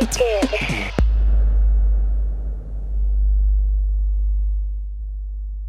like it.